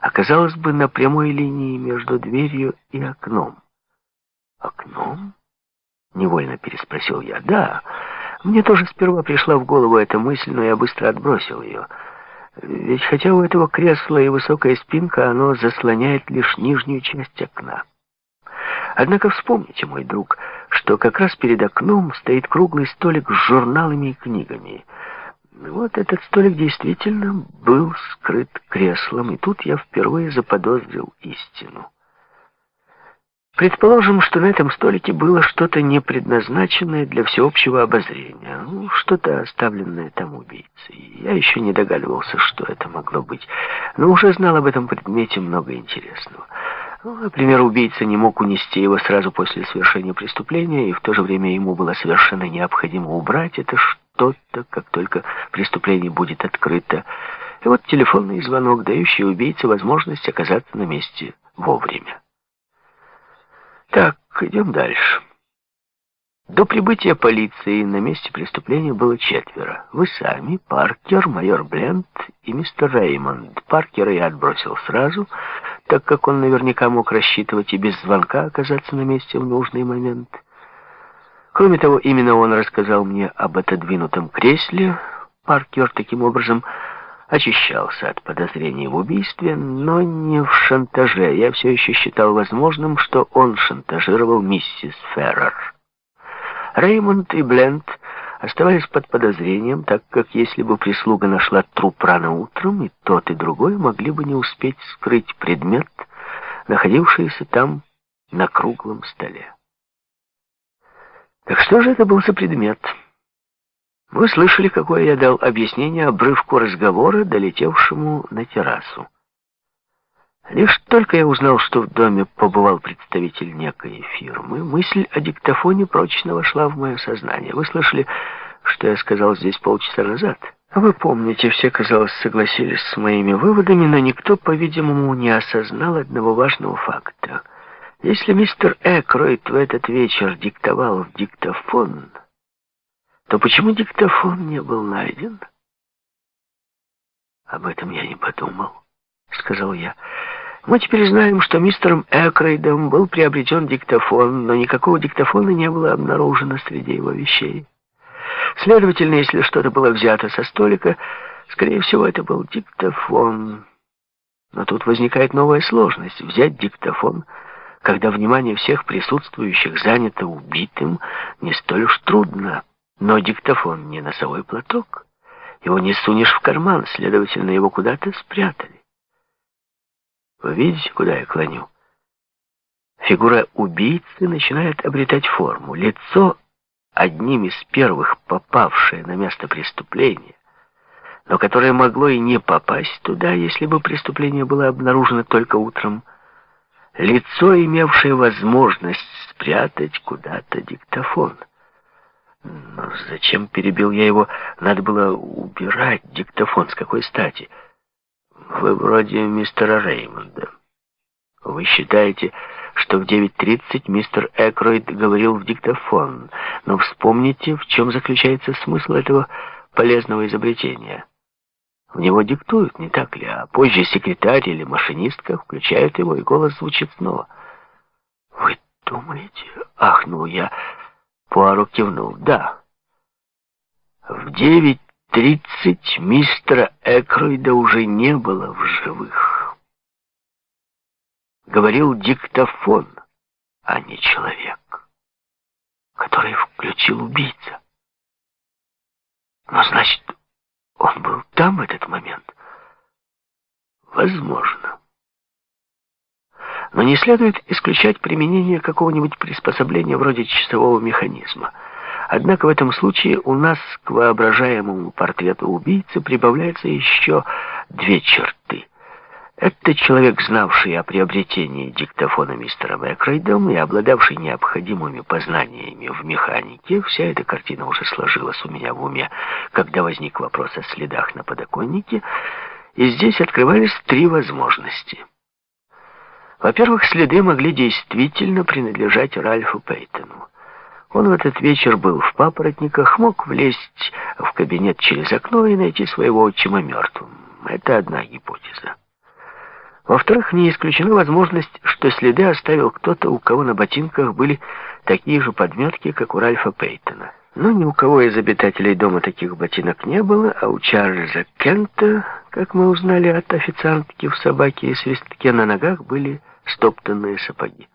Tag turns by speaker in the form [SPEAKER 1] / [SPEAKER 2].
[SPEAKER 1] оказалась бы на прямой линии между дверью и окном. «Окном?» — невольно переспросил я. «Да, мне тоже сперва пришла в голову эта мысль, но я быстро отбросил ее. Ведь хотя у этого кресла и высокая спинка, оно заслоняет лишь нижнюю часть окна. Однако вспомните, мой друг, что как раз перед окном стоит круглый столик с журналами и книгами. Вот этот столик действительно был скрыт креслом, и тут я впервые заподозрил истину. Предположим, что на этом столике было что-то не предназначенное для всеобщего обозрения, ну, что-то оставленное там убийцей. Я еще не догадывался, что это могло быть, но уже знал об этом предмете много интересного. Ну, например, убийца не мог унести его сразу после совершения преступления, и в то же время ему было совершенно необходимо убрать это что-то, как только преступление будет открыто. И вот телефонный звонок, дающий убийце возможность оказаться на месте вовремя. Так, идем дальше. До прибытия полиции на месте преступления было четверо. Вы сами, Паркер, майор Бленд и мистер Реймонд. Паркера я отбросил сразу, так как он наверняка мог рассчитывать и без звонка оказаться на месте в нужный момент. Кроме того, именно он рассказал мне об отодвинутом кресле. Паркер таким образом очищался от подозрений в убийстве, но не в шантаже. Я все еще считал возможным, что он шантажировал миссис Феррер. Реймонд и Бленд оставались под подозрением, так как если бы прислуга нашла труп рано утром, и тот, и другой могли бы не успеть скрыть предмет, находившийся там на круглом столе. Так что же это был за предмет? Вы слышали, какое я дал объяснение обрывку разговора, долетевшему на террасу. Лишь только я узнал, что в доме побывал представитель некой фирмы, мысль о диктофоне прочно вошла в мое сознание. Вы слышали, что я сказал здесь полчаса назад? Вы помните, все, казалось, согласились с моими выводами, но никто, по-видимому, не осознал одного важного факта. Если мистер Экройт в этот вечер диктовал в диктофон то почему диктофон не был найден? Об этом я не подумал, сказал я. Мы теперь знаем, что мистером Экрейдом был приобретен диктофон, но никакого диктофона не было обнаружено среди его вещей. Следовательно, если что-то было взято со столика, скорее всего, это был диктофон. Но тут возникает новая сложность. Взять диктофон, когда внимание всех присутствующих занято убитым, не столь уж трудно. Но диктофон не носовой платок. Его не сунешь в карман, следовательно, его куда-то спрятали. Вы видите, куда я клоню? Фигура убийцы начинает обретать форму. Лицо, одним из первых попавшее на место преступления, но которое могло и не попасть туда, если бы преступление было обнаружено только утром. Лицо, имевшее возможность спрятать куда-то диктофон. Но зачем перебил я его? Надо было убирать диктофон. С какой стати? Вы вроде мистера Реймонда. Вы считаете, что в 9.30 мистер Экройд говорил в диктофон. Но вспомните, в чем заключается смысл этого полезного изобретения. В него диктуют, не так ли? А позже секретарь или машинистка включают его, и голос звучит снова. «Вы думаете?» — ахнул я — Пуаро кивнул. «Да». В девять тридцать мистера Экройда уже не было в живых. Говорил диктофон, а не человек, который включил убийца. Но, значит, он был там этот момент? Возможно но не следует исключать применение какого-нибудь приспособления вроде часового механизма. Однако в этом случае у нас к воображаемому портрету убийцы прибавляется еще две черты. Это человек, знавший о приобретении диктофона мистера Бэкрейдом и обладавший необходимыми познаниями в механике. Вся эта картина уже сложилась у меня в уме, когда возник вопрос о следах на подоконнике, и здесь открывались три возможности — во-первых, следы могли действительно принадлежать Ральфу Пейтону. Он в этот вечер был в папоротниках, мог влезть в кабинет через окно и найти своего отчима мертвым. Это одна гипотеза. Во-вторых, не исключена возможность, что следы оставил кто-то, у кого на ботинках были такие же подметки, как у Ральфа Пейтона. Но ни у кого из обитателей дома таких ботинок не было, а у Чарльза Кента, как мы узнали от официантки в собаке и свистке, на ногах были стоптанные сапоги.